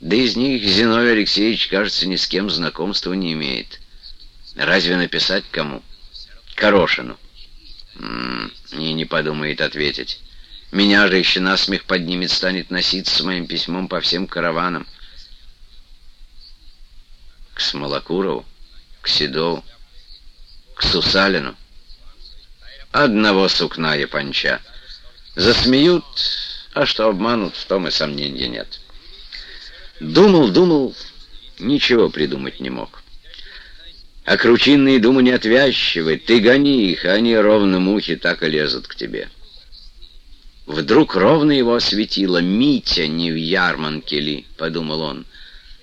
Да из них Зиновий Алексеевич, кажется, ни с кем знакомства не имеет. Разве написать кому? Корошину. М и не подумает ответить. Меня же еще насмех поднимет, станет носиться с моим письмом по всем караванам. К Смолокурову, к Седову, к Сусалину. Одного сукна японча. Засмеют, а что обманут, в том и сомнения нет. Думал, думал, ничего придумать не мог. А кручинные думы не отвязчивы, ты гони их, а они ровно мухи так и лезут к тебе. Вдруг ровно его осветило. «Митя не в ярманке ли?» — подумал он.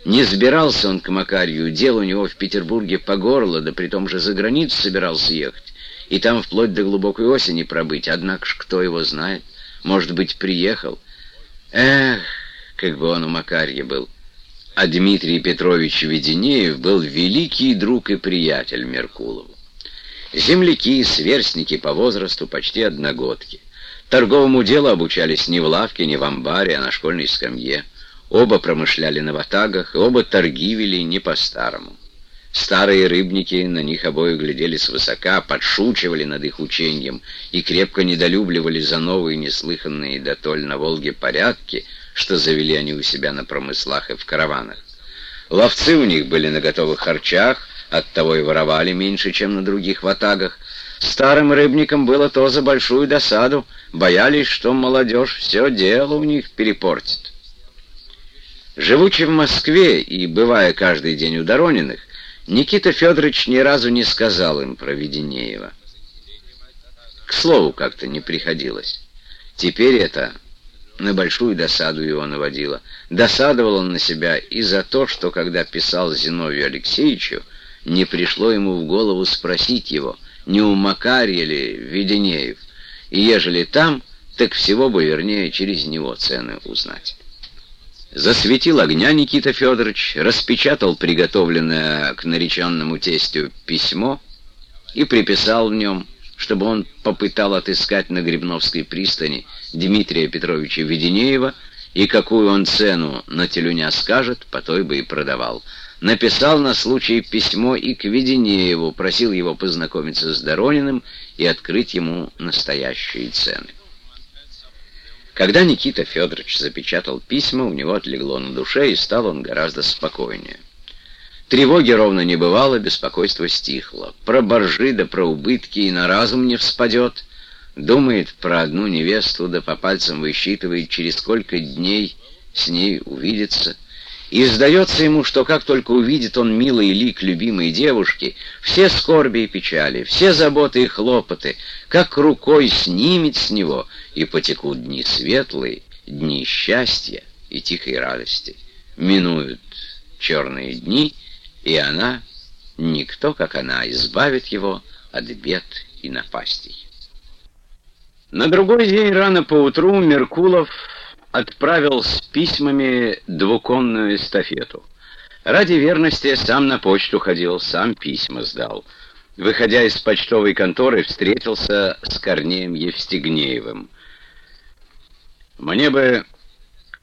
Не сбирался он к Макарью, дел у него в Петербурге по горло, да при том же за границу собирался ехать, и там вплоть до глубокой осени пробыть. Однако ж кто его знает? Может быть, приехал? Эх, как бы он у Макарья был. А Дмитрий Петрович Веденеев был великий друг и приятель Меркулову. Земляки, сверстники по возрасту, почти одногодки. Торговому делу обучались не в лавке, не в амбаре, а на школьной скамье. Оба промышляли на ватагах, оба торги вели не по-старому. Старые рыбники на них обоих глядели свысока, подшучивали над их учением и крепко недолюбливали за новые неслыханные дотоль на Волге порядки, что завели они у себя на промыслах и в караванах. Ловцы у них были на готовых харчах, оттого и воровали меньше, чем на других ватагах, Старым рыбникам было то за большую досаду, боялись, что молодежь все дело у них перепортит. Живучи в Москве и бывая каждый день у Дорониных, Никита Федорович ни разу не сказал им про Веденеева. К слову как-то не приходилось. Теперь это на большую досаду его наводило. Досадовал он на себя и за то, что, когда писал Зиновию Алексеевичу, не пришло ему в голову спросить его — не у Макарья ли Веденеев, и ежели там, так всего бы вернее через него цены узнать. Засветил огня Никита Федорович, распечатал приготовленное к нареченному тестю письмо и приписал в нем, чтобы он попытал отыскать на Грибновской пристани Дмитрия Петровича Веденеева, и какую он цену на телюня скажет, по той бы и продавал написал на случай письмо и к Веденееву, просил его познакомиться с Дорониным и открыть ему настоящие цены. Когда Никита Федорович запечатал письма, у него отлегло на душе, и стал он гораздо спокойнее. Тревоги ровно не бывало, беспокойство стихло. Про боржи да про убытки и на разум не вспадет. Думает про одну невесту, да по пальцам высчитывает, через сколько дней с ней увидится. И сдается ему, что как только увидит он милый лик любимой девушки, все скорби и печали, все заботы и хлопоты, как рукой снимет с него, и потекут дни светлые, дни счастья и тихой радости. Минуют черные дни, и она, никто, как она, избавит его от бед и напастей. На другой день рано поутру Меркулов отправил с письмами двуконную эстафету. Ради верности сам на почту ходил, сам письма сдал. Выходя из почтовой конторы, встретился с Корнеем Евстигнеевым. «Мне бы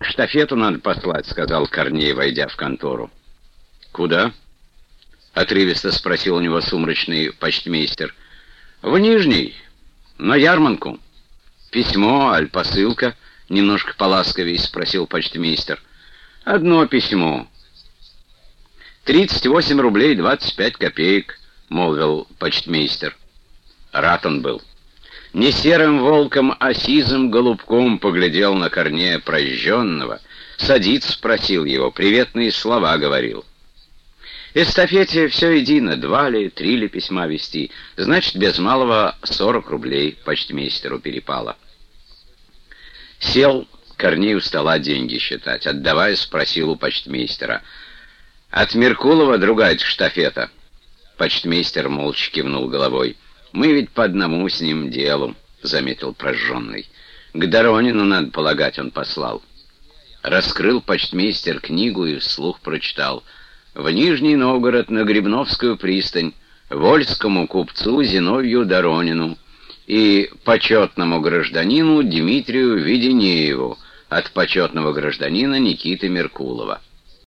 штафету надо послать», — сказал Корней, войдя в контору. «Куда?» — отрывисто спросил у него сумрачный почтмейстер. «В Нижний, на ярманку. Письмо, аль посылка». Немножко поласковее спросил почтмейстер. «Одно письмо». «Тридцать восемь рублей двадцать пять копеек», — молвил почтмейстер. Рад он был. Не серым волком, а сизым голубком поглядел на Корнея прожженного. Садиться спросил его, приветные слова говорил. Эстафете все едино, два ли, три ли письма вести. Значит, без малого сорок рублей почтмейстеру перепало. Сел, Корней у стола деньги считать. Отдавая, спросил у почтмейстера. «От Меркулова другая штафета». Почтмейстер молча кивнул головой. «Мы ведь по одному с ним делу», — заметил прожженный. «К Доронину, надо полагать, он послал». Раскрыл почтмейстер книгу и вслух прочитал. «В Нижний Новгород на Грибновскую пристань, вольскому купцу Зиновью Доронину» и почетному гражданину Дмитрию Веденееву от почетного гражданина Никиты Меркулова.